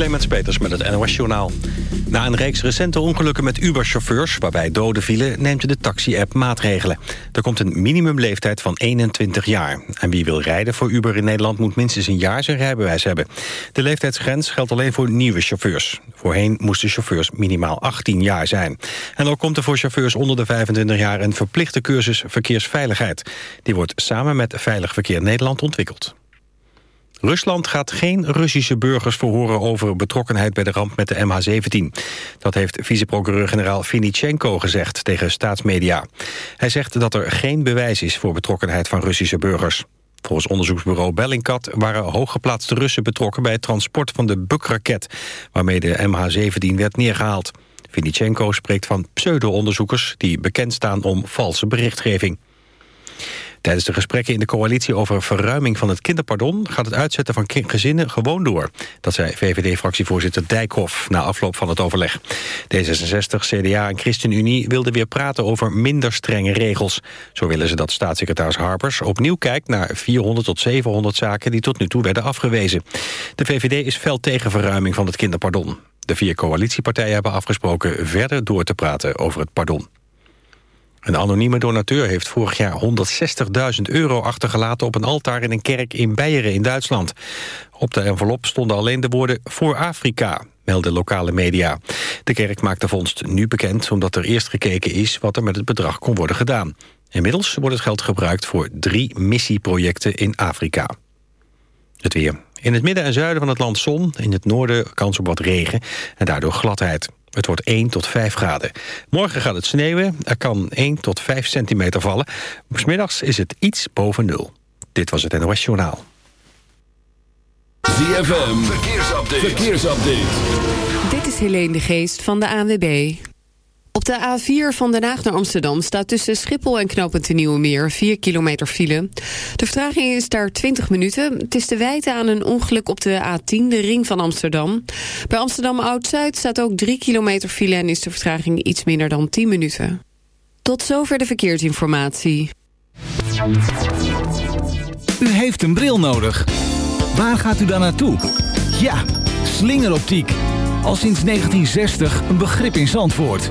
Clemens Peters met het NOS Journaal. Na een reeks recente ongelukken met Uber-chauffeurs... waarbij doden vielen, neemt de taxi-app maatregelen. Er komt een minimumleeftijd van 21 jaar. En wie wil rijden voor Uber in Nederland... moet minstens een jaar zijn rijbewijs hebben. De leeftijdsgrens geldt alleen voor nieuwe chauffeurs. Voorheen moesten chauffeurs minimaal 18 jaar zijn. En ook komt er voor chauffeurs onder de 25 jaar... een verplichte cursus verkeersveiligheid. Die wordt samen met Veilig Verkeer Nederland ontwikkeld. Rusland gaat geen Russische burgers verhoren over betrokkenheid bij de ramp met de MH17. Dat heeft viceprocureur-generaal Vinichenko gezegd tegen staatsmedia. Hij zegt dat er geen bewijs is voor betrokkenheid van Russische burgers. Volgens onderzoeksbureau Bellingcat waren hooggeplaatste Russen betrokken bij het transport van de Buk-raket, waarmee de MH17 werd neergehaald. Vinichenko spreekt van pseudo-onderzoekers die bekend staan om valse berichtgeving. Tijdens de gesprekken in de coalitie over verruiming van het kinderpardon... gaat het uitzetten van gezinnen gewoon door. Dat zei VVD-fractievoorzitter Dijkhoff na afloop van het overleg. D66, CDA en ChristenUnie wilden weer praten over minder strenge regels. Zo willen ze dat staatssecretaris Harpers opnieuw kijkt naar 400 tot 700 zaken... die tot nu toe werden afgewezen. De VVD is fel tegen verruiming van het kinderpardon. De vier coalitiepartijen hebben afgesproken verder door te praten over het pardon. Een anonieme donateur heeft vorig jaar 160.000 euro achtergelaten op een altaar in een kerk in Beieren in Duitsland. Op de envelop stonden alleen de woorden voor Afrika, melden lokale media. De kerk maakt de vondst nu bekend omdat er eerst gekeken is wat er met het bedrag kon worden gedaan. Inmiddels wordt het geld gebruikt voor drie missieprojecten in Afrika. Het weer. In het midden en zuiden van het land zon, in het noorden kans op wat regen en daardoor gladheid. Het wordt 1 tot 5 graden. Morgen gaat het sneeuwen. Er kan 1 tot 5 centimeter vallen. Smiddags is het iets boven nul. Dit was het NOS Journaal. ZFM, verkeersupdate. verkeersupdate. Dit is Helene de Geest van de ANWB. Op de A4 van Den Haag naar Amsterdam staat tussen Schiphol en knooppunt de Nieuwe Meer 4 kilometer file. De vertraging is daar 20 minuten. Het is te wijten aan een ongeluk op de A10, de ring van Amsterdam. Bij Amsterdam Oud-Zuid staat ook 3 kilometer file en is de vertraging iets minder dan 10 minuten. Tot zover de verkeersinformatie. U heeft een bril nodig. Waar gaat u dan naartoe? Ja, slingeroptiek. Al sinds 1960 een begrip in Zandvoort.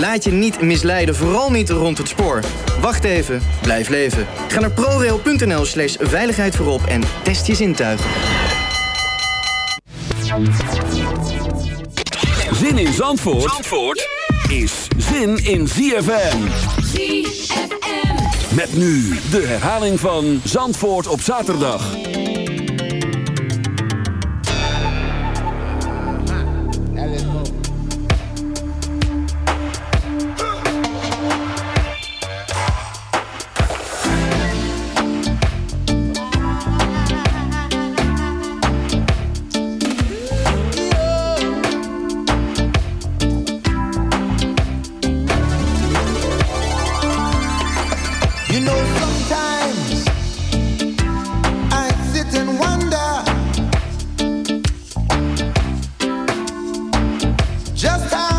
Laat je niet misleiden, vooral niet rond het spoor. Wacht even, blijf leven. Ga naar prorail.nl slash veiligheid voorop en test je zintuigen. Zin in Zandvoort, Zandvoort is zin in ZFM. ZFM. Met nu de herhaling van Zandvoort op zaterdag. Het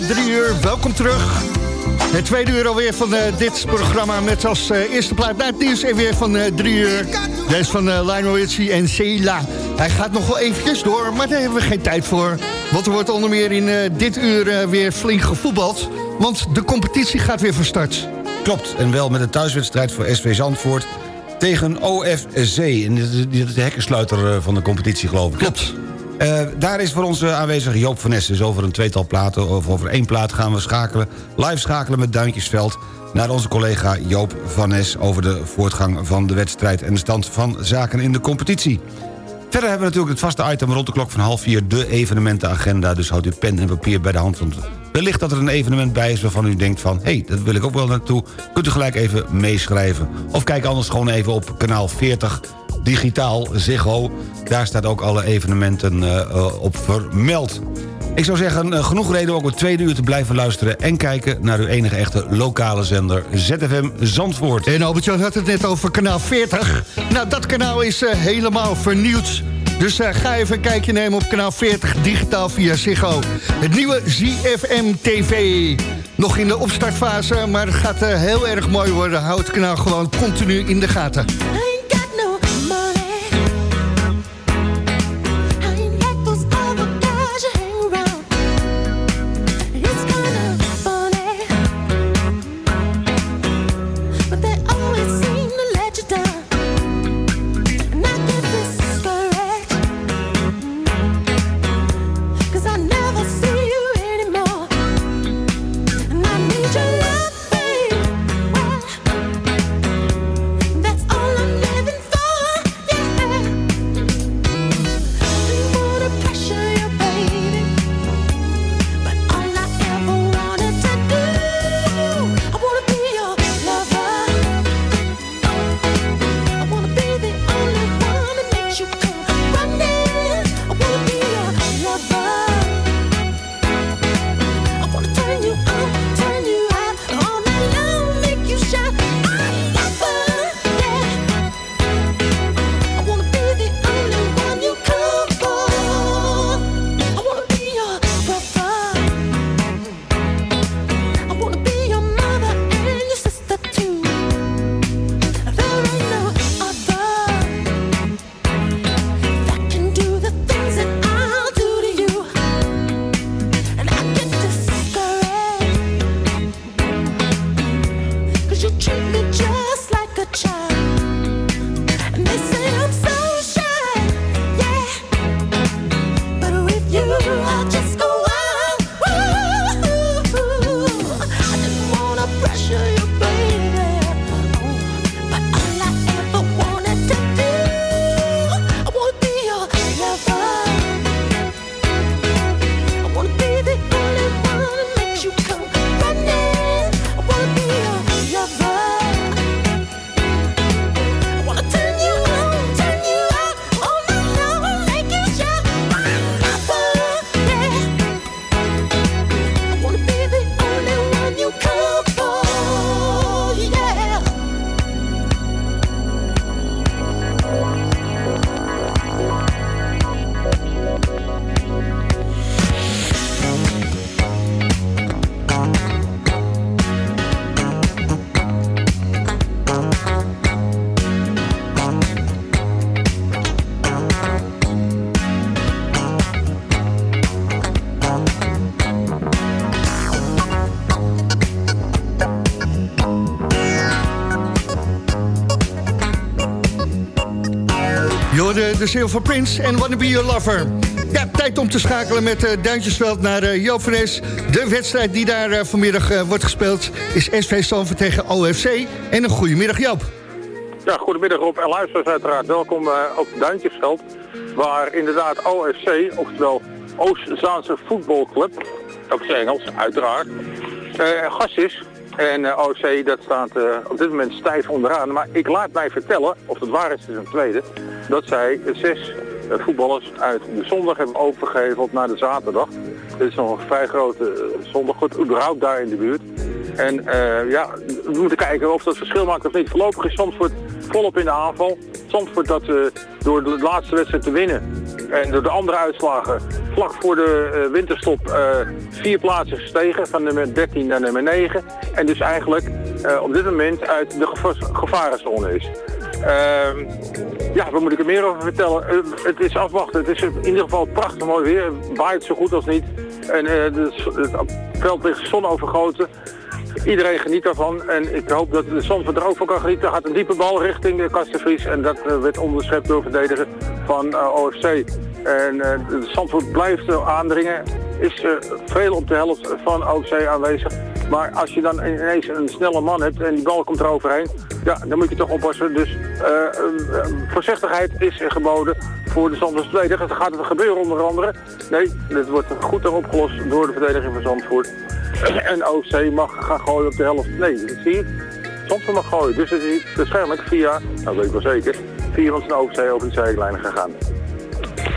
na drie uur. Welkom terug. Het tweede uur alweer van uh, dit programma met als uh, eerste plaat naar het nieuws en weer van uh, drie uur. Deze van Lionel Richie en Cela. Hij gaat nog wel eventjes door, maar daar hebben we geen tijd voor. Want er wordt onder meer in dit uur weer flink gevoetbald. Want de competitie gaat weer van start. Klopt, en wel met een thuiswedstrijd voor SV Zandvoort tegen OFC. En dit is de hekkensluiter van de competitie, geloof ik. Klopt. Uh, daar is voor ons aanwezig Joop van Ness. Dus over een tweetal platen, of over één plaat gaan we schakelen... live schakelen met Duintjesveld naar onze collega Joop van Nes... over de voortgang van de wedstrijd en de stand van zaken in de competitie. Verder hebben we natuurlijk het vaste item rond de klok van half vier... de evenementenagenda, dus houdt u pen en papier bij de hand... want wellicht dat er een evenement bij is waarvan u denkt van... hé, hey, dat wil ik ook wel naartoe, kunt u gelijk even meeschrijven. Of kijk anders gewoon even op kanaal 40 digitaal Ziggo. Daar staat ook alle evenementen uh, op vermeld. Ik zou zeggen, eh, genoeg reden om ook het tweede uur te blijven luisteren... en kijken naar uw enige echte lokale zender ZFM Zandvoort. En Albert-Jan had het net over kanaal 40. Nou, dat kanaal is uh, helemaal vernieuwd. Dus uh, ga even een kijkje nemen op kanaal 40, digitaal via Ziggo. Het nieuwe ZFM TV. Nog in de opstartfase, maar het gaat uh, heel erg mooi worden. Houd het kanaal gewoon continu in de gaten. De Silver Prince en Wanna Be Your Lover. Ja, tijd om te schakelen met uh, Duintjesveld naar uh, Joop van Es. De wedstrijd die daar uh, vanmiddag wordt gespeeld is SV Stanford tegen OFC. En een goedemiddag Joop. Ja, goedemiddag Rob en luisteraars uiteraard. Welkom op Duintjesveld. Waar inderdaad OFC, oftewel Oost-Zaanse Voetbalclub, ook zijn Engels uiteraard, gast is. En OFC dat staat op dit moment stijf onderaan. Maar ik laat mij vertellen, of het waar is, is een tweede dat zij zes eh, voetballers uit de zondag hebben overgeheveld naar de zaterdag. Dit is nog een vrij grote eh, zondag, goed, überhaupt daar in de buurt. En uh, ja, we moeten kijken of dat verschil maakt of niet. Voorlopig is Zandvoort volop in de aanval. Zandvoort dat uh, door de laatste wedstrijd te winnen en door de andere uitslagen vlak voor de winterstop vier plaatsen gestegen van nummer 13 naar nummer 9. En dus eigenlijk op dit moment uit de gevarenzone is. Ehm, ja, waar moet ik er meer over vertellen? Eh, het is afwachten. Het is in ieder geval prachtig mooi weer. Waait zo goed als niet. En uh, het veld ligt zonovergoten. Iedereen geniet daarvan. En ik hoop dat de Zandvoort er ook kan genieten. Gaat een diepe bal richting de Kastenvries. En dat uh, werd onderschept door verdediger van OFC. En de Zandvoort blijft aandringen. Is veel op de helft van OFC aanwezig. Maar als je dan ineens een snelle man hebt en die bal komt er overheen, ja, dan moet je toch oppassen. Dus voorzichtigheid is geboden voor de Zandvoorts verdediger. gaat het gebeuren onder andere. Nee, dit wordt goed opgelost door de verdediging van Zandvoort. En OC mag gaan gooien op de helft. Nee, dat zie je. Zandvoort mag gooien. Dus het is waarschijnlijk via, nou weet ik wel zeker, via ons OC over de zijlijnen gegaan.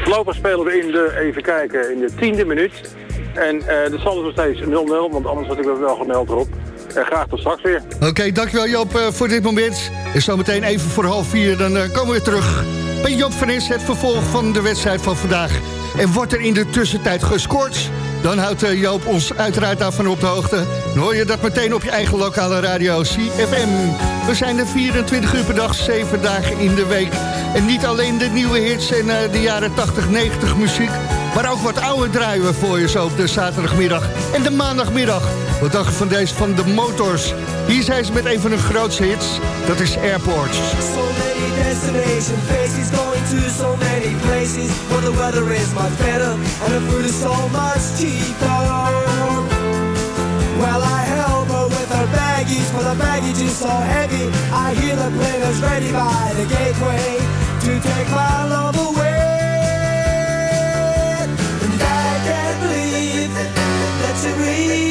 Voorlopig spelen we in de, even kijken, in de tiende minuut. En de stand is nog steeds 0-0, want anders had ik dat wel gemeld erop. En graag tot straks weer. Oké, dankjewel Joop voor dit moment. En zometeen even voor half vier, dan komen we weer terug bij Joop van Is. Het vervolg van de wedstrijd van vandaag. En wordt er in de tussentijd gescoord... Dan houdt eh, Joop ons uiteraard daarvan op de hoogte. Dan hoor je dat meteen op je eigen lokale radio CFM. We zijn er 24 uur per dag, 7 dagen in de week. En niet alleen de nieuwe hits en de jaren 80, 90 muziek... maar ook wat oude draaien voor je zo op de zaterdagmiddag en de maandagmiddag. Wat dacht je van deze van de Motors? Hier zijn ze met een van hun grootste hits. Dat is Airport. So many destination faces going to so many places where the weather is much better and the food is so much cheaper. Well, I help her with her baggage, for the baggage is so heavy. I hear the plane is ready by the gateway to take my love away. And I can't believe that she really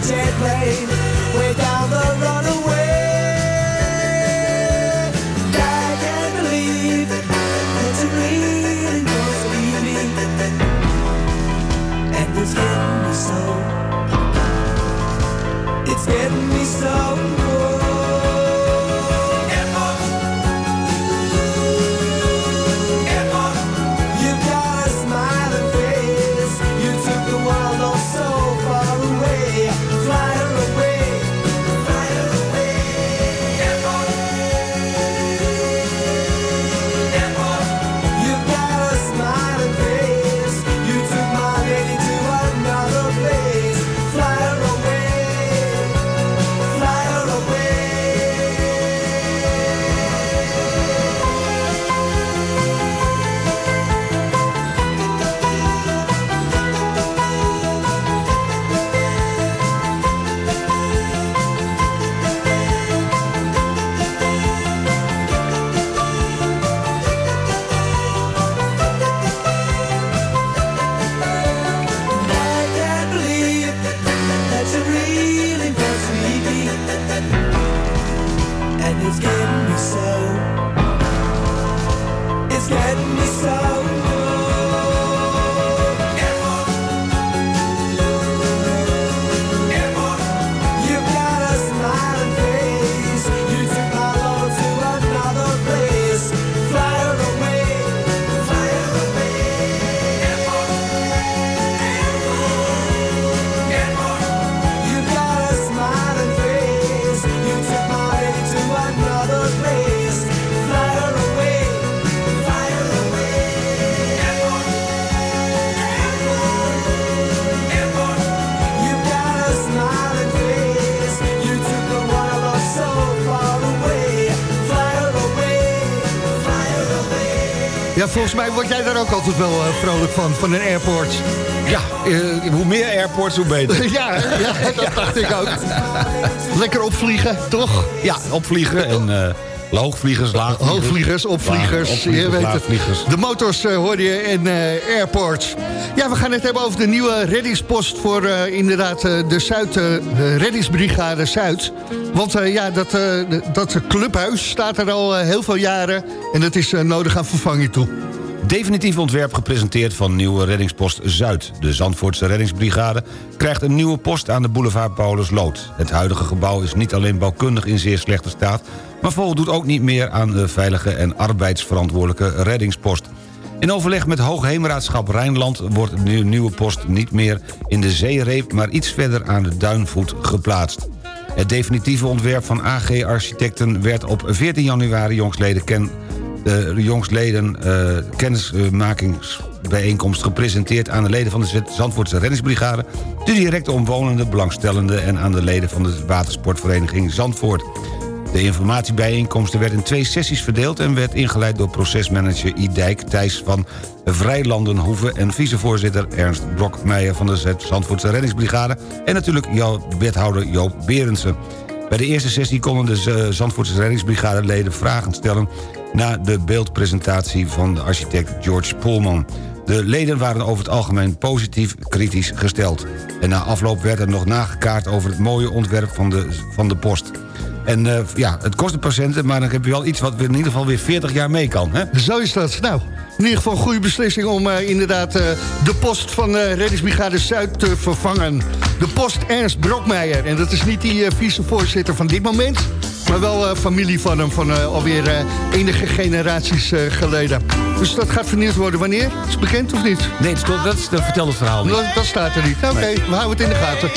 Jet plane, way down the runaway. Ja, volgens mij word jij daar ook altijd wel eh, vrolijk van, van een airport. Ja, eh, hoe meer airports, hoe beter. ja, ja, dat dacht ik ook. Lekker opvliegen, toch? Ja, opvliegen en uh, hoogvliegers, laagvliegers. Hoogvliegers, opvliegers, je weet laagvliegers. De motors uh, hoor je in uh, airports. Ja, we gaan het hebben over de nieuwe reddingspost voor uh, inderdaad de Zuid, reddingsbrigade Zuid. Want ja, dat, dat clubhuis staat er al heel veel jaren en dat is nodig aan vervanging toe. Definitief ontwerp gepresenteerd van nieuwe reddingspost Zuid. De Zandvoortse reddingsbrigade krijgt een nieuwe post aan de boulevard Paulus Lood. Het huidige gebouw is niet alleen bouwkundig in zeer slechte staat... maar voldoet ook niet meer aan de veilige en arbeidsverantwoordelijke reddingspost. In overleg met Hoogheemraadschap Rijnland wordt de nieuwe post niet meer in de zeereep... maar iets verder aan de duinvoet geplaatst. Het definitieve ontwerp van AG Architecten werd op 14 januari jongstleden, ken, uh, jongstleden uh, kennismakingsbijeenkomst gepresenteerd aan de leden van de Zandvoortse reddingsbrigade, de directe omwonenden, belangstellenden en aan de leden van de watersportvereniging Zandvoort. De informatiebijeenkomsten werd in twee sessies verdeeld... en werd ingeleid door procesmanager I. Dijk, Thijs van Vrijlandenhoeve... en vicevoorzitter Ernst Brokmeijer van de Zandvoortse Reddingsbrigade... en natuurlijk jouw wethouder Joop Berendsen. Bij de eerste sessie konden de Zandvoortse Reddingsbrigade leden vragen stellen... na de beeldpresentatie van de architect George Polman. De leden waren over het algemeen positief kritisch gesteld. En na afloop werd er nog nagekaart over het mooie ontwerp van de, van de post. En uh, ja, het kost een patiënten, maar dan heb je wel iets... wat in ieder geval weer 40 jaar mee kan. Hè? Zo is dat. Nou, in ieder geval een goede beslissing om uh, inderdaad uh, de post van Reddingsbrigade Zuid te vervangen. De post Ernst Brokmeijer. En dat is niet die vicevoorzitter van dit moment... maar wel familie van hem van alweer enige generaties geleden. Dus dat gaat vernieuwd worden. Wanneer? Is het bekend of niet? Nee, dat, is, dat vertelt het verhaal niet. Dat, dat staat er niet. Oké, okay, nee. we houden het in de gaten.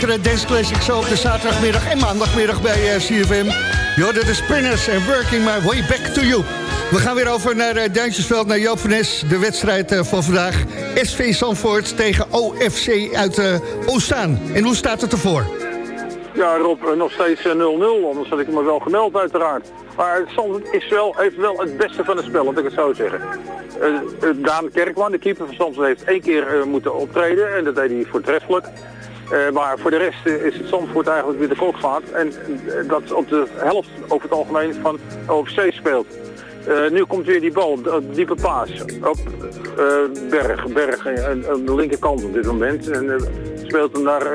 Lekkere dance classic zo op de zaterdagmiddag en maandagmiddag bij uh, CFM. Yo, de Spinners en Working My Way Back to You. We gaan weer over naar uh, Duintjesveld, naar Joop van. De wedstrijd uh, van vandaag. SV Zandvoort tegen OFC uit uh, Oostaan. En hoe staat het ervoor? Ja, Rob, nog steeds 0-0. Anders had ik me wel gemeld uiteraard. Maar Zandvoort is wel, heeft wel het beste van het spel, laat ik het zo zeggen. Daan Kerkman, de keeper van Zandvoort, heeft één keer moeten optreden. En dat deed hij voortreffelijk. Uh, maar voor de rest uh, is het Zandvoort eigenlijk weer de kolkvaart. En uh, dat op de helft over het algemeen van OFC speelt. nu komt weer die bal, diepe paas op Berg. Berg aan de linkerkant op dit moment. En speelt hem naar...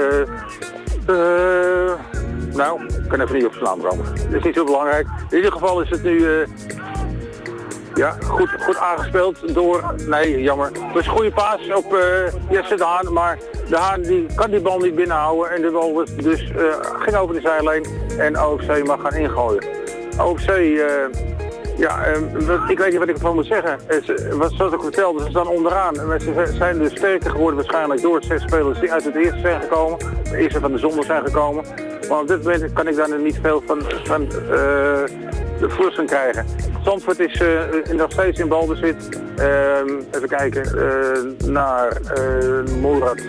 nou, ik kan even niet op zijn naam. Dat is niet zo belangrijk. In ieder geval is het nu ja, goed, goed aangespeeld door... Nee, jammer. Het was een goede paas op uh, Jesse de Haan, maar de Haan die kan die bal niet binnenhouden. En de bal dus uh, ging over de zijlijn en OFC mag gaan ingooien. OFC, uh, ja, ik weet niet wat ik ervan moet zeggen. Wat, zoals ik vertelde, ze staan onderaan. Ze zijn dus sterker geworden waarschijnlijk door zes spelers die uit het eerste zijn gekomen. De eerste van de zondag zijn gekomen. Maar op dit moment kan ik daar niet veel van de vluchten krijgen. Zandvoort is uh, nog steeds in balbezit. Uh, even kijken uh, naar uh, Morad.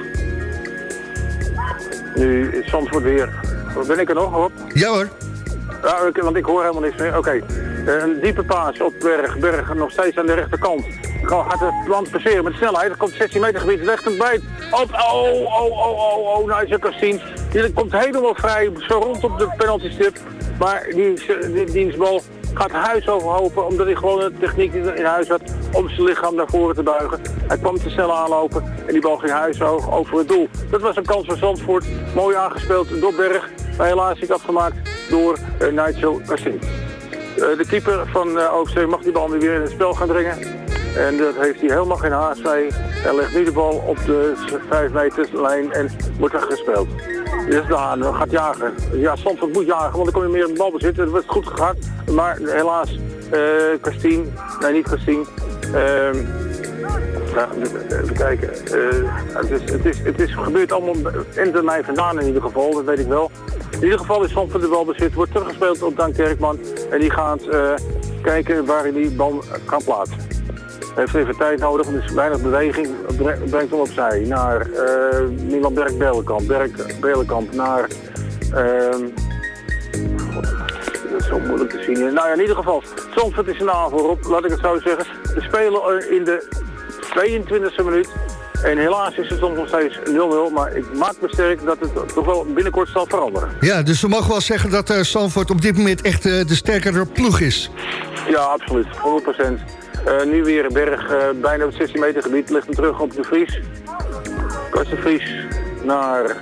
Nu is Zandvoort weer. Ben ik er nog op? Ja hoor. Ja, want ik hoor helemaal niks meer. Oké. een diepe paas op Berg. Berg nog steeds aan de rechterkant. Gaat het land passeren met snelheid. Er komt 16 meter gebied. Legt hem bij. Op. Oh, oh, oh, oh, oh. Nou is het zien. Die komt helemaal vrij. Zo rond op de penalty stip. Maar die, die dienstbal gaat huis overhopen omdat hij gewoon de techniek in huis had om zijn lichaam naar voren te buigen. Hij kwam te snel aanlopen en die bal ging huishoog over het doel. Dat was een kans voor Zandvoort. Mooi aangespeeld door Berg, maar helaas niet afgemaakt door uh, Nigel Cassin. Uh, de keeper van uh, mag die bal weer in het spel gaan brengen. En dat heeft hij helemaal geen haast mee. Hij legt nu de bal op de 5 meter lijn en wordt er gespeeld. De Haan, gaat jagen. Ja, Zandvoort moet jagen, want dan kom je meer in de bal bezitten. Het wordt goed gegaan, maar helaas, uh, Christine, nee niet Christine, uh, even kijken. Uh, het, is, het, is, het is gebeurd allemaal in de mij vandaan in ieder geval, dat weet ik wel. In ieder geval is Zandvoort de bal bezit, wordt teruggespeeld op Dan Kerkman. En die gaat uh, kijken waar hij die bal kan plaatsen heeft even tijd nodig, want er is weinig beweging. Brengt hem opzij naar uh, Milan Berg Belenkamp. Berg Belenkamp naar... Uh, dat is zo moeilijk te zien. Nou ja, in ieder geval, Zandvoort is een aanval op, laat ik het zo zeggen. We spelen in de 22e minuut. En helaas is het soms nog steeds 0-0, maar ik maak me sterk dat het toch wel binnenkort zal veranderen. Ja, dus we mogen wel zeggen dat uh, Zandvoort op dit moment echt uh, de sterkere ploeg is. Ja, absoluut. 100%. Uh, nu weer een berg, uh, bijna op 16 meter gebied, ligt hem terug op de Vries. De Vries naar...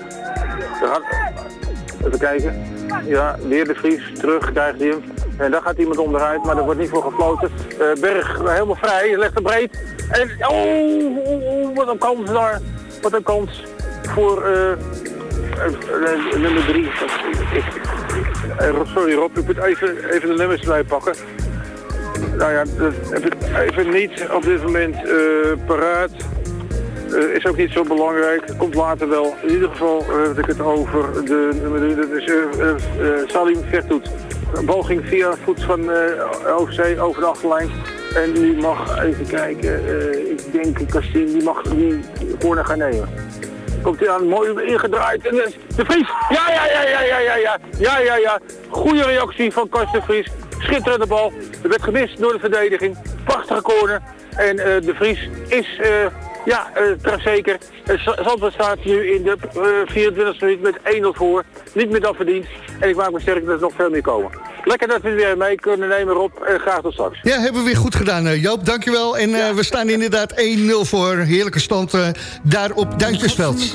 Even kijken. Ja, weer de Vries, terug krijgt hij hem. En daar gaat iemand onderuit, maar er wordt niet voor gefloten. Uh, berg helemaal vrij, legt hem breed. En oh, oh, oh, wat een kans daar. Wat een kans voor nummer 3. sorry Rob, ik moet even, even de nummers erbij pakken nou ja, dat heb ik even niet op dit moment eh, paraat. Eh, is ook niet zo belangrijk. Komt later wel. In ieder geval uh, ik het over de nummer Dat is eh, Salim Vertoet. De bal ging via voet van uh, OC over de achterlijn. En die mag even kijken. Ik denk Kastin, die mag die corner gaan nemen. Komt hij aan, mooi ingedraaid. En de Vries! Ja, ja, ja, ja, ja, ja, ja. Ja, ja, ja. Goede reactie van Kast Vries. Schitterende bal. Er werd gemist door de verdediging. Prachtige corner. En uh, de Vries is... Uh, ja, uh, zeker. Zandvoort staat nu in de uh, 24e minuut met 1-0 voor. Niet meer dan verdiend. En ik maak me sterk dat er nog veel meer komen. Lekker dat we weer mee kunnen nemen, Rob. En graag tot straks. Ja, hebben we weer goed gedaan, Joop. Dankjewel. En ja. we staan inderdaad 1-0 voor. Heerlijke stand daar op Duintjesveld.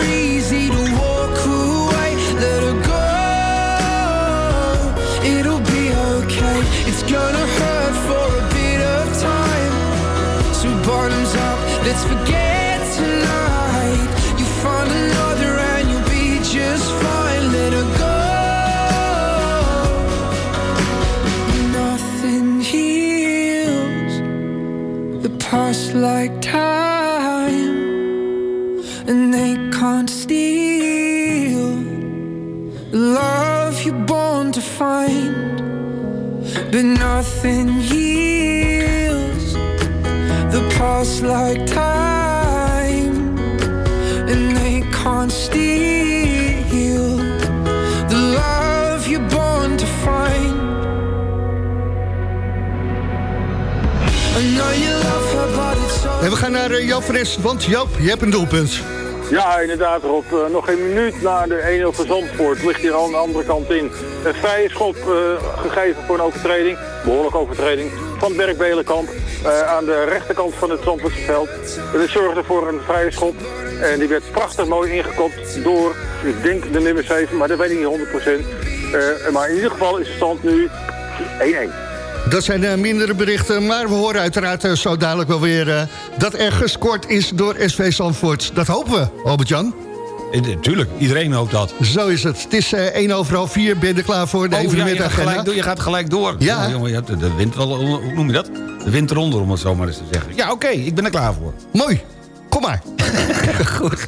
gonna hurt for a bit of time. So bottoms up, let's forget tonight. You find another and you'll be just fine. Let her go. Nothing heals the past like time, and they can't steal the love you're born to find. But nothing heals the past like time, and they can't steal the love you're born to find. En we gaan naar uh, Joop want Joop, je hebt een doelpunt. Ja, inderdaad Rob. Eh, nog geen minuut na de 1-0 van Zandvoort ligt hier aan de andere kant in. Een vrije schop eh, gegeven voor een overtreding, behoorlijke overtreding, van Berk Belenkamp eh, aan de rechterkant van het Zandvoortse veld. Dat zorgde voor een vrije schop en die werd prachtig mooi ingekopt door, ik denk de nummer 7, maar dat weet ik niet 100%. Eh, maar in ieder geval is de stand nu 1-1. Dat zijn uh, mindere berichten, maar we horen uiteraard uh, zo dadelijk wel weer... Uh, dat er gescoord is door SV Zandvoort. Dat hopen we, Albert-Jan. Tuurlijk, iedereen hoopt dat. Zo is het. Het is 1 overal 4. Ben je er klaar voor? De oh, ja, je, gaat gelijk door, je gaat gelijk door. Ja. Oh, jongen, je hebt de wind wel, hoe noem je dat? De wind eronder, om het zo maar eens te zeggen. Ja, oké, okay, ik ben er klaar voor. Mooi. Kom maar. Goed.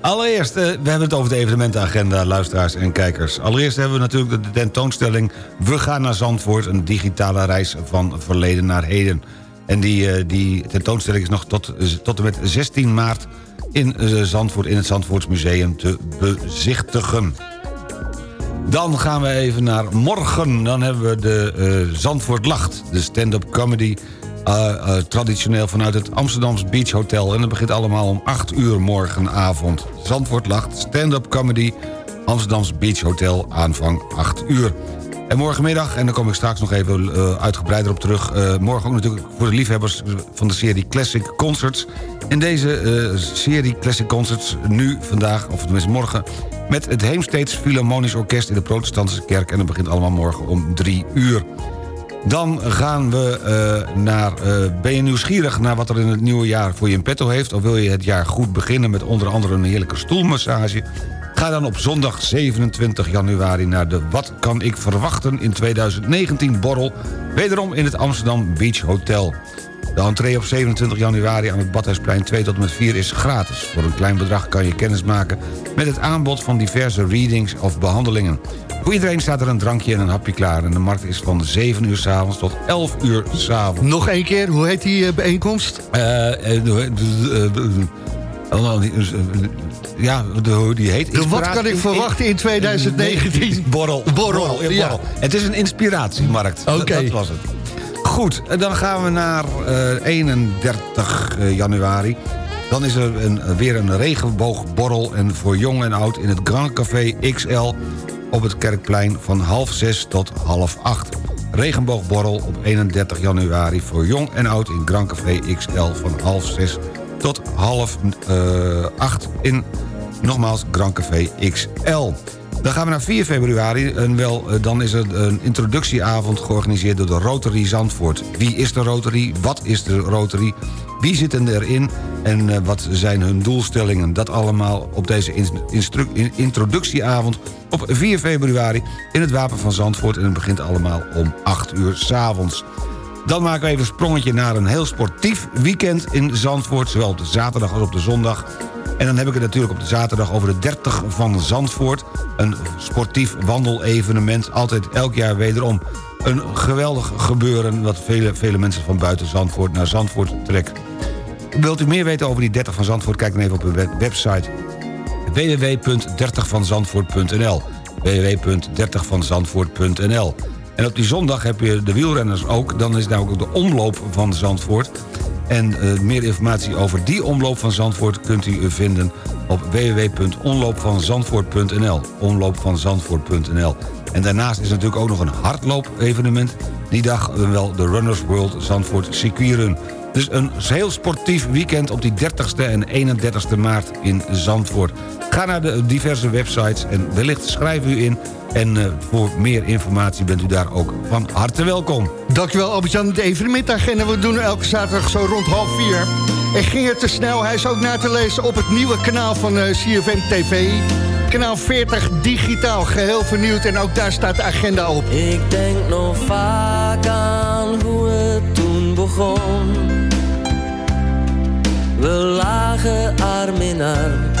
Allereerst, uh, we hebben het over de evenementenagenda, luisteraars en kijkers. Allereerst hebben we natuurlijk de tentoonstelling... We gaan naar Zandvoort, een digitale reis van verleden naar heden. En die, uh, die tentoonstelling is nog tot, tot en met 16 maart... in uh, Zandvoort, in het Zandvoortsmuseum te bezichtigen. Dan gaan we even naar morgen. Dan hebben we de Zandvoort Lacht, de stand-up comedy... Uh, uh, traditioneel vanuit het Amsterdams Beach Hotel. En dat begint allemaal om 8 uur morgenavond. Zandvoort lacht, stand-up comedy, Amsterdams Beach Hotel, aanvang 8 uur. En morgenmiddag, en daar kom ik straks nog even uh, uitgebreider op terug... morgen ook natuurlijk voor de liefhebbers van de serie Classic Concerts. In deze serie Classic Concerts, nu, vandaag, of tenminste morgen... met het Heemsteeds Philharmonisch Orkest in de Protestantse Kerk... en dat begint allemaal morgen om 3 uur. Dan gaan we uh, naar... Uh, ben je nieuwsgierig naar wat er in het nieuwe jaar voor je in petto heeft... of wil je het jaar goed beginnen met onder andere een heerlijke stoelmassage... Ga dan op zondag 27 januari naar de Wat kan ik verwachten in 2019 borrel... wederom in het Amsterdam Beach Hotel. De entree op 27 januari aan het Badhuisplein 2 tot en met 4 is gratis. Voor een klein bedrag kan je kennis maken met het aanbod van diverse readings of behandelingen. Voor iedereen staat er een drankje en een hapje klaar. En de markt is van 7 uur s'avonds tot 11 uur s'avonds. Nog één keer, hoe heet die bijeenkomst? ja, die heet... De wat kan ik verwachten in 2019? Borrel. Borrel, ja, borrel. Het is een inspiratiemarkt. Oké. Dat, was het. Goed, dan gaan we naar uh, 31 januari. Dan is er een, weer een regenboogborrel en voor jong en oud in het Grand Café XL op het Kerkplein van half zes tot half acht. Regenboogborrel op 31 januari voor jong en oud in Grand Café XL van half zes tot half uh, acht in, nogmaals, Grand Café XL. Dan gaan we naar 4 februari en wel, dan is er een introductieavond georganiseerd door de Rotary Zandvoort. Wie is de Rotary? Wat is de Rotary? Wie zitten erin en uh, wat zijn hun doelstellingen? Dat allemaal op deze introductieavond op 4 februari in het Wapen van Zandvoort. En het begint allemaal om 8 uur s'avonds. Dan maken we even een sprongetje naar een heel sportief weekend in Zandvoort... zowel op de zaterdag als op de zondag. En dan heb ik het natuurlijk op de zaterdag over de 30 van Zandvoort. Een sportief wandelevenement, altijd elk jaar wederom. Een geweldig gebeuren wat vele, vele mensen van buiten Zandvoort naar Zandvoort trekt. Wilt u meer weten over die 30 van Zandvoort? Kijk dan even op de website www.30vanzandvoort.nl www.30vanzandvoort.nl En op die zondag heb je de wielrenners ook. Dan is daar ook de omloop van Zandvoort. En uh, meer informatie over die omloop van Zandvoort... kunt u vinden op www.omloopvanzandvoort.nl omloopvanzandvoort.nl En daarnaast is natuurlijk ook nog een hardloop-evenement. Die dag wel de Runners World Zandvoort Circuitrun. Dus een heel sportief weekend op die 30ste en 31ste maart in Zandvoort. Ga naar de diverse websites en wellicht schrijf u in... en uh, voor meer informatie bent u daar ook van harte welkom. Dankjewel Albert-Jan. De evenementagenda, we doen elke zaterdag zo rond half vier. En ging het te snel, hij is ook na te lezen op het nieuwe kanaal van uh, CFM TV... Kanaal 40 digitaal, geheel vernieuwd en ook daar staat de agenda op. Ik denk nog vaak aan hoe het toen begon. We lagen arm in arm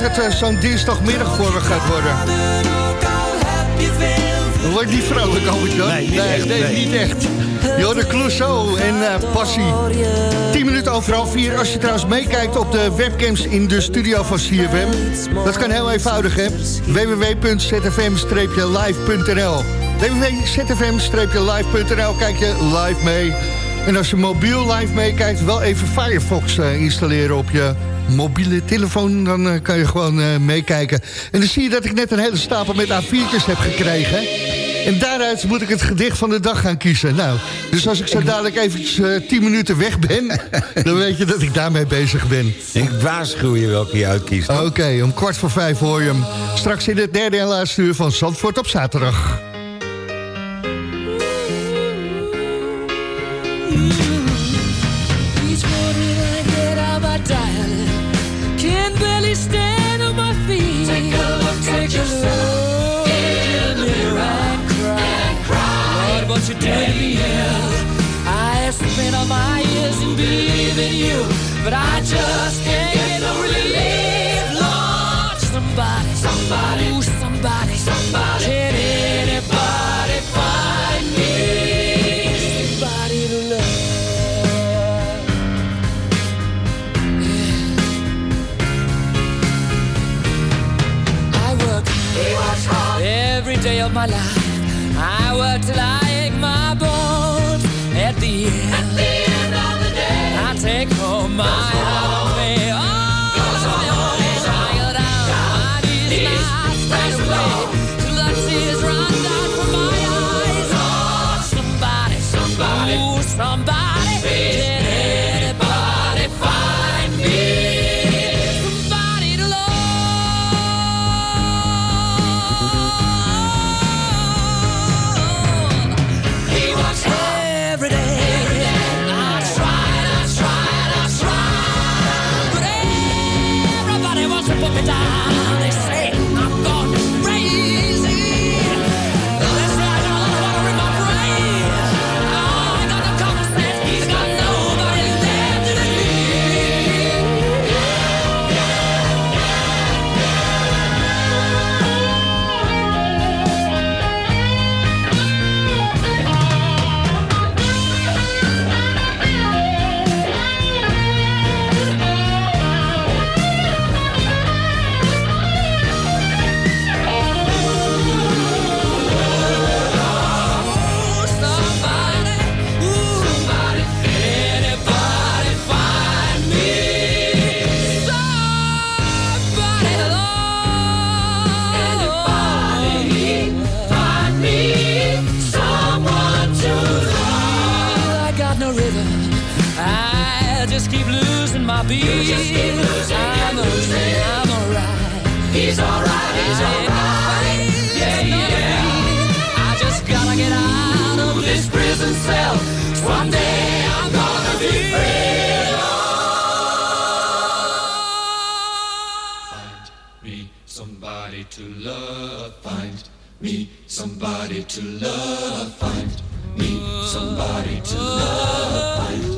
dat het uh, zo'n dinsdagmiddag voor me gaat worden. Wordt niet vrolijk, Albert Jan? Nee, niet echt. Nee, niet echt. Jorde Clouseau en uh, Passie. 10 minuten over half vier. Als je trouwens meekijkt op de webcams in de studio van CFM. Dat kan heel eenvoudig, hè. www.zfm-live.nl www.zfm-live.nl Kijk je live mee. En als je mobiel live meekijkt, wel even Firefox uh, installeren op je mobiele telefoon. Dan uh, kan je gewoon uh, meekijken. En dan zie je dat ik net een hele stapel met A4'tjes heb gekregen. En daaruit moet ik het gedicht van de dag gaan kiezen. Nou, dus als ik zo dadelijk eventjes uh, 10 minuten weg ben... dan weet je dat ik daarmee bezig ben. Ik waarschuw je welke je uitkiest. Oké, okay, om kwart voor vijf hoor je hem. Straks in het derde en laatste uur van Zandvoort op zaterdag. I spent all my years in believing you, but I just can't Mine. My beat. just keep losing, keep losing. I'm alright. He's alright, he's alright. Yeah, yeah. I just gotta get out of this prison cell. Someday I'm gonna be free. me somebody to love. Find me somebody to love. Find me somebody to love. Find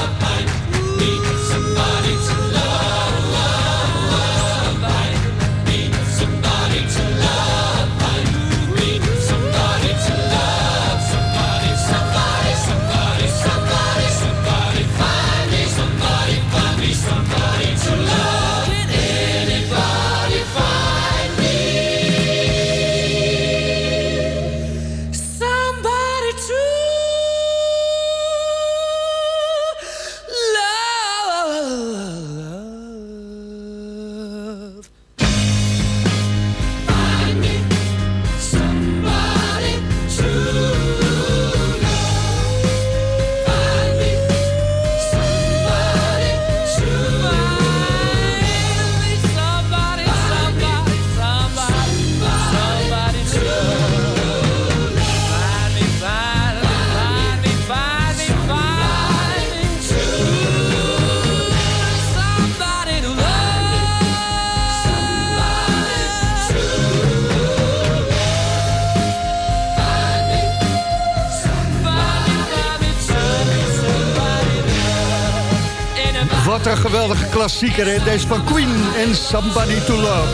Wat een geweldige klassieker, hè? Deze van Queen en Somebody to Love.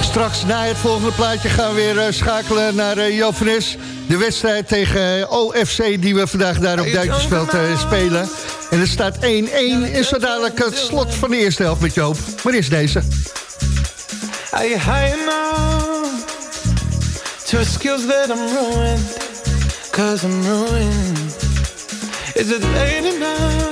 Straks na het volgende plaatje gaan we weer uh, schakelen naar uh, Jovenes. De wedstrijd tegen uh, OFC die we vandaag daar op Duitsersveld spelen. En er staat 1-1. En zo dadelijk het slot van de eerste helft met Joop. Maar is deze. Are you high enough to excuse that I'm ruined? Cause I'm ruined. Is it late enough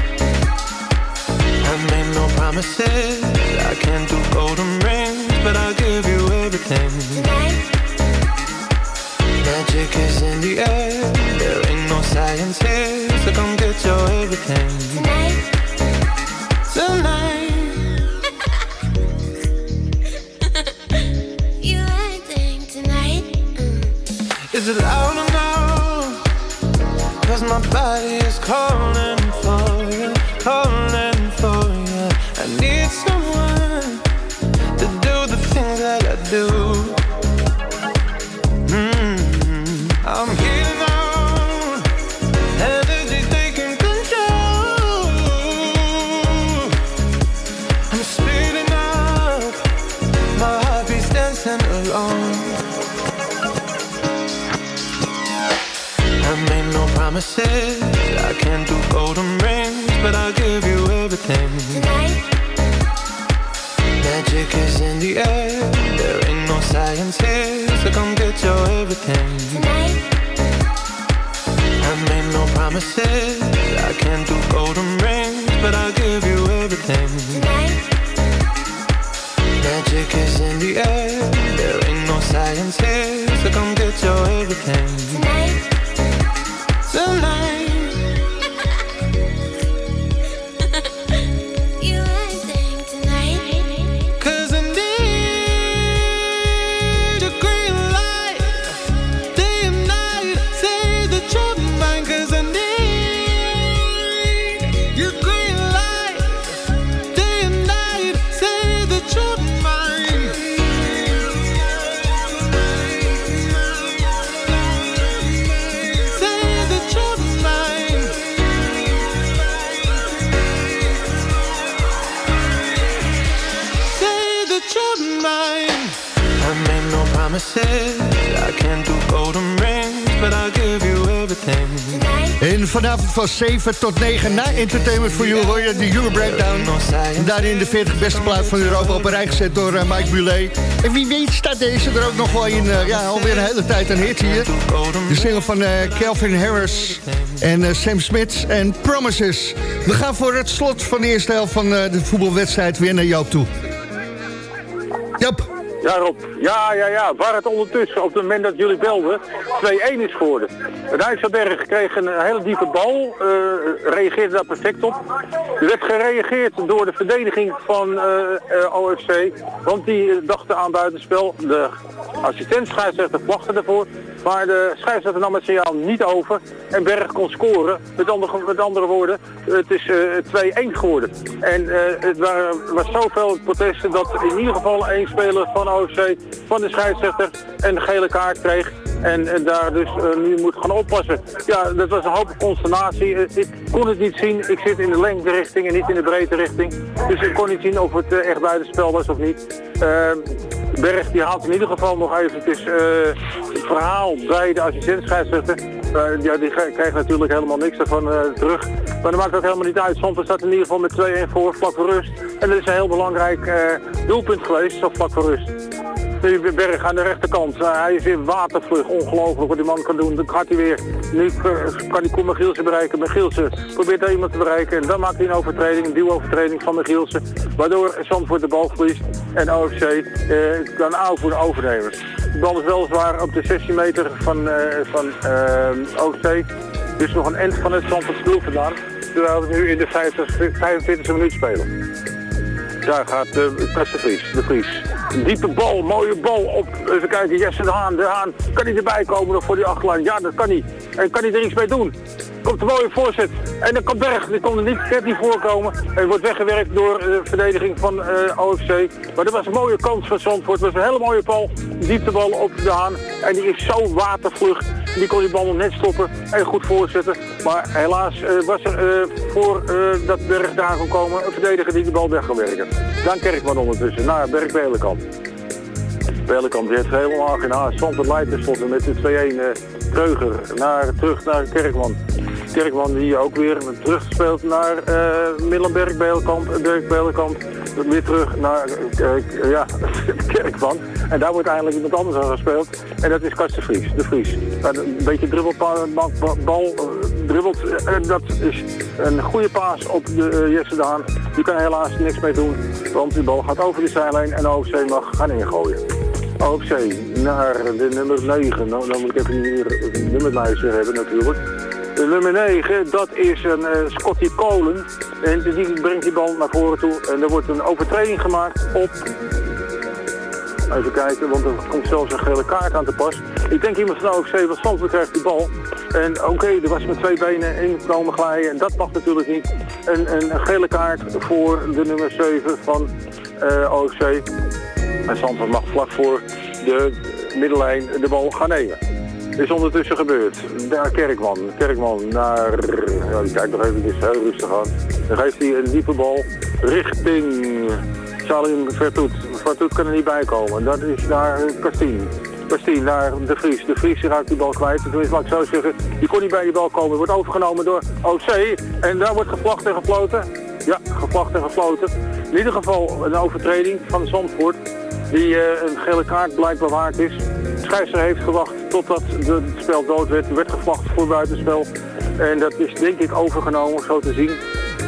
I made no promises, I can't do golden rings, but I'll give you everything. Tonight. Magic is in the air, there ain't no science here, so come get your everything. Tonight. Tonight. you acting tonight? Mm. Is it loud enough? Cause my body is calling for you, calling van 7 tot 9 na Entertainment for You hoor je de Euro Breakdown. Daarin de 40 beste plaat van Europa op een rij gezet door uh, Mike Bulet. En wie weet staat deze er ook nog wel in, uh, ja, alweer een hele tijd een hit hier. De single van uh, Calvin Harris en Sam Smith en Promises. We gaan voor het slot van de eerste helft van de voetbalwedstrijd weer naar Joop toe. Joop. Ja. Ja, ja. Waar het ondertussen, op het moment dat jullie belden, 2-1 is geworden. Rijsselberg kreeg een hele diepe bal, uh, reageerde daar perfect op. Er werd gereageerd door de verdediging van uh, uh, OFC, want die dachten aan buitenspel. De assistent scheidsrechter wachtte ervoor, maar de scheidsrechter nam het signaal niet over en Berg kon scoren. Met andere, met andere woorden, het is 2-1 geworden. En het waren, was zoveel protesten dat in ieder geval één speler van Van de scheidsrechter een gele kaart kreeg. En, en daar dus uh, nu moet gaan oppassen. Ja, dat was een hoop consternatie. Uh, ik kon het niet zien. Ik zit in de lengte richting en niet in de breedte richting. Dus ik kon niet zien of het uh, echt buitenspel was of niet. Berg die haalt in ieder geval nog eventjes het verhaal bij de assistent-scheidsrechter. ja, die krijgt natuurlijk helemaal niks daarvan terug. Maar dat maakt dat helemaal niet uit. Soms staat in ieder geval met 2-1 voor, vlak voor rust. En dat is een heel belangrijk doelpunt geweest, zo vlak voor rust. Berg aan de rechterkant. Uh, hij is weer watervlug. Ongelooflijk wat die man kan doen. Dan gaat hij weer. Nu kan hij Koen Michielsen bereiken. Michielsen probeert daar iemand te bereiken. En dan maakt hij een overtreding. Een duwovertreding van Michielsen. Waardoor Zandvoort de bal verliest. En OFC uh, kan aanvoeren overnemers. De bal is weliswaar op de 16 meter van, uh, van OFC. Dus nog een end van het Zandvoortse doel vandaan. Terwijl we nu in de 50, 45e minuut spelen. Daar gaat uh, de Vries, de Vries. Diepe bal, mooie bal op, even kijken, Jesse de Haan. De Haan, kan hij erbij komen nog voor die achterlijn? Ja, dat kan hij. En kan hij er iets mee doen? Komt een mooie voorzet. En dan kan Berg, die kon er niet, net niet voorkomen. En wordt weggewerkt door de verdediging van uh, OFC. Maar dat was een mooie kans van Zandvoort. Het was een hele mooie bal, dieptebal op de Haan. En die is zo watervlug. Die kon die bal nog net stoppen en goed voorzetten. Maar helaas uh, was er uh, voor dat Berg daar kon komen een verdediger die de bal weg werken. Dan Kerkman ondertussen naar Berg Belenkamp. Belenkamp heeft helemaal geen haast. Zandvoort leidt tenslotte met de 2-1 Kreuger naar, terug naar Kerkman. Kerkman die ook weer terugspeelt naar uh, Middelberg Beelkamp, Dirk. Weer terug naar uh, ja, Kerkman. En daar wordt eindelijk iemand anders aan gespeeld. En dat is Kast de Vries. De Vries. Een beetje dribbelbal, bal, dribbelt. En dat is een goede paas op de uh, Jesse Daan. Die kan helaas niks mee doen. Want die bal gaat over de zijlijn en de OFC mag gaan ingooien. OFC naar de nummer 9. Nou, dan moet ik even hier een nummerlijstje hebben natuurlijk. Nummer 9, dat is een uh, Scotty Kolen. En die brengt die bal naar voren toe. En er wordt een overtreding gemaakt op... Even kijken, want er komt zelfs een gele kaart aan te pas. Ik denk iemand van de OFC, want krijgt die bal. En oké, er was met twee benen in komen glijden. En dat mag natuurlijk niet. Een, gele kaart voor de nummer 7 van uh, OFC. En Zandvoort mag vlak voor de middellijn de bal gaan nemen is ondertussen gebeurd. Daar Kerkman. Kerkman naar... Ja, die kijkt nog even heel rustig aan. Dan geeft hij een diepe bal richting Salim Vertoet. Vertoet kan er niet bij komen. Dat is naar Kastien. Kastien naar De Vries. De Vries raakt die bal kwijt. Tenminste, laat ik zo zeggen. Die kon niet bij die bal komen. Wordt overgenomen door OC. En daar wordt gevlacht en gefloten. Ja, gevlacht en gefloten. In ieder geval een overtreding van Zandvoort. Die uh, een gele kaart blijkbaar waard is. De heeft gewacht totdat het spel dood werd. Er werd gevlacht voor buitenspel. En dat is denk ik overgenomen, zo te zien.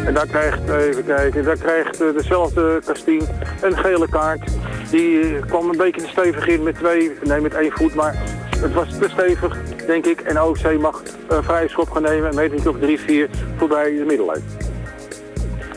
En daar krijgt, even kijken, daar krijgt uh, dezelfde Kastien een gele kaart. Die uh, kwam een beetje te stevig in met twee, nee met één voet, maar het was te stevig, denk ik. En OC mag een vrije schop gaan nemen, een meter of 3-4 voorbij de middellijn.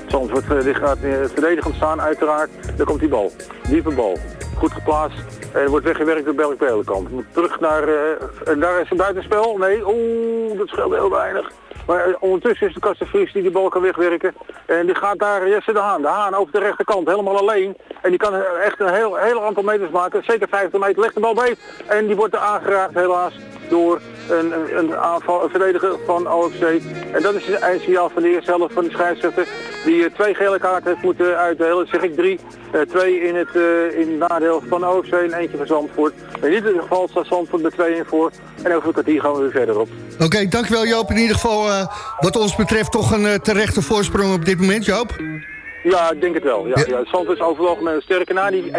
Zandvoort uh, gaat verdedigend staan, uiteraard. Daar komt die bal, diepe bal. Goed geplaatst. En wordt weggewerkt door Belk Pelenkamp. Terug naar... Uh, en daar is een buitenspel. Nee, oeh, dat scheelt heel weinig. Maar uh, ondertussen is de Kastenvries die die bal kan wegwerken. En die gaat daar Jesse de Haan. De Haan over de rechterkant, helemaal alleen. En die kan echt een heel, heel aantal meters maken. Zeker 50 meter, legt de bal mee. En die wordt er aangeraakt helaas door een, een, een, aanval, een verdediger van OFC. En dat is het eindsignaal van de eerste helft van de scheidsrechter. Die uh, twee gele kaarten heeft moeten uitdelen. zeg ik drie. Uh, twee in het, uh, in het nadeel van OFC en eentje van Zandvoort. In ieder geval staat Zandvoort met 2 in voor. En over een kwartier gaan we weer verder op. Oké, dankjewel Joop. In ieder geval wat ons betreft toch een terechte voorsprong op dit moment, Joop. Ja, ik denk het wel. Ja, ja. Zandvoort is overal met een sterke na die 1-1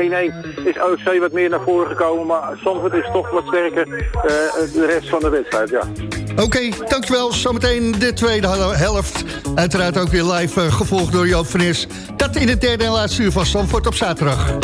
is OFC wat meer naar voren gekomen. Maar Zandvoort is toch wat sterker uh, de rest van de wedstrijd, ja. Oké, okay, dankjewel. Zometeen de tweede helft. Uiteraard ook weer live uh, gevolgd door Joop van Is. Dat in het derde en laatste uur van Zandvoort op zaterdag.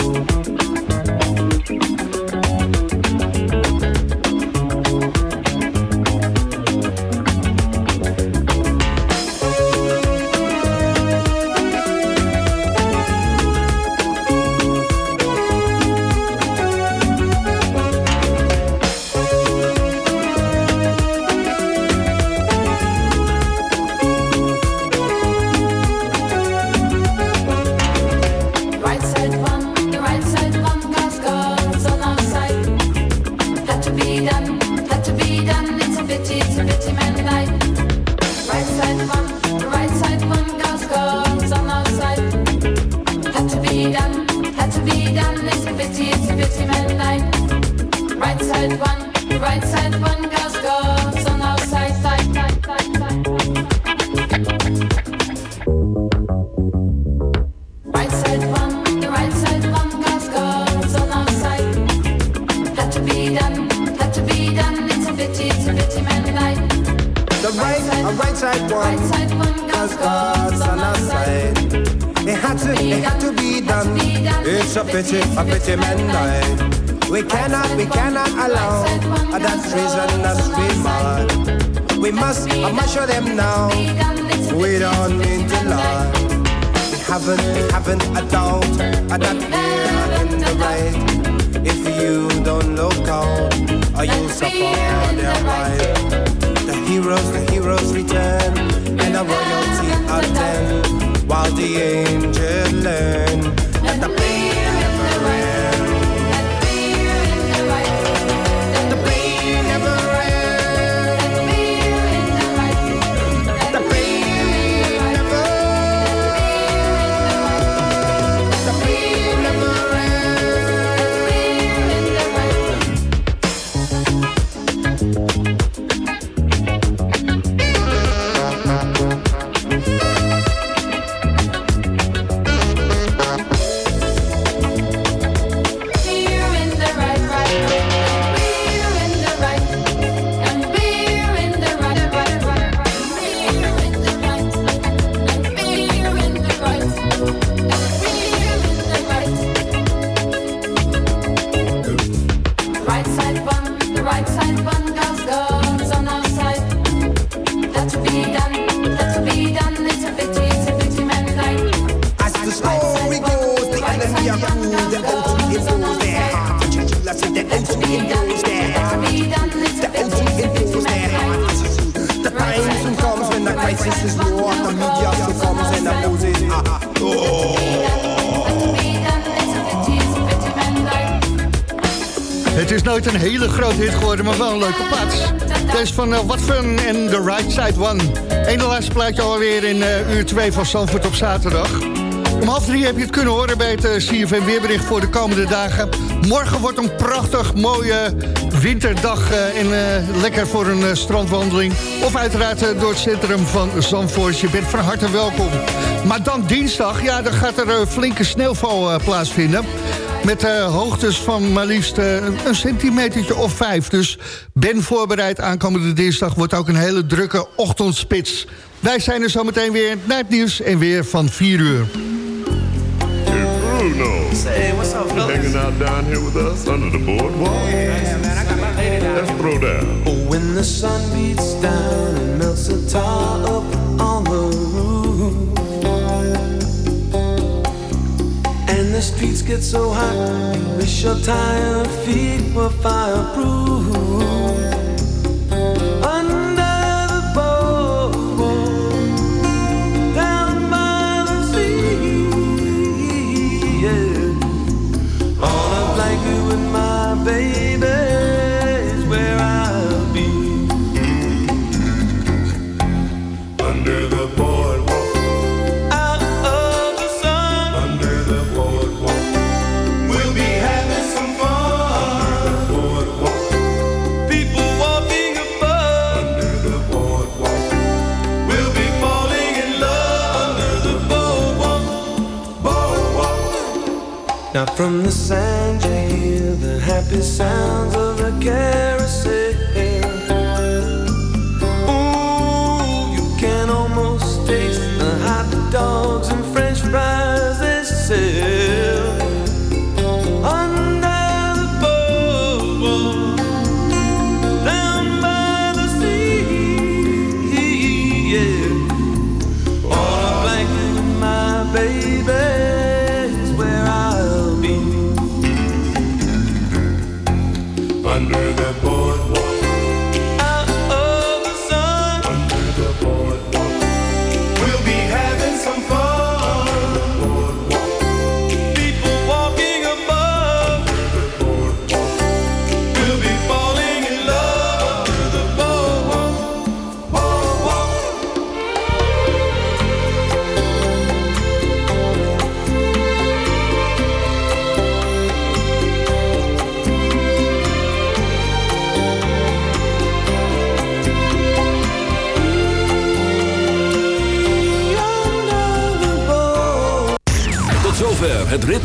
done, it's a pity, it's a pity man life. Right side one. for them now. We don't mean to lie. We haven't, haven't a doubt that we're in the right. If you don't look out, or you'll suffer their right. The heroes, the heroes return, and the royalty attend, while the angels learn that the pain. Uh, What Fun en The Right Side One. Eén de laatste plaatje alweer in uh, uur 2 van Zandvoort op zaterdag. Om half drie heb je het kunnen horen bij het uh, CFM weerbericht voor de komende dagen. Morgen wordt een prachtig mooie winterdag en lekker voor een strandwandeling. Of uiteraard door het centrum van Zandvoort. Je bent van harte welkom. Maar dan dinsdag, ja, dan gaat er flinke sneeuwval plaatsvinden. Met hoogtes van maar liefst een centimetertje of vijf. Dus ben voorbereid. Aankomende dinsdag wordt ook een hele drukke ochtendspits. Wij zijn er zometeen weer naar het nieuws en weer van 4 uur. Bruno. Say, what's up, fellas? Hanging out down here with us under the boardwalk. Yeah, man, I got my lady down Let's throw down. Oh, when the sun beats down and melts the tar up on the roof, and the streets get so hot, you wish your tired feet were fireproof.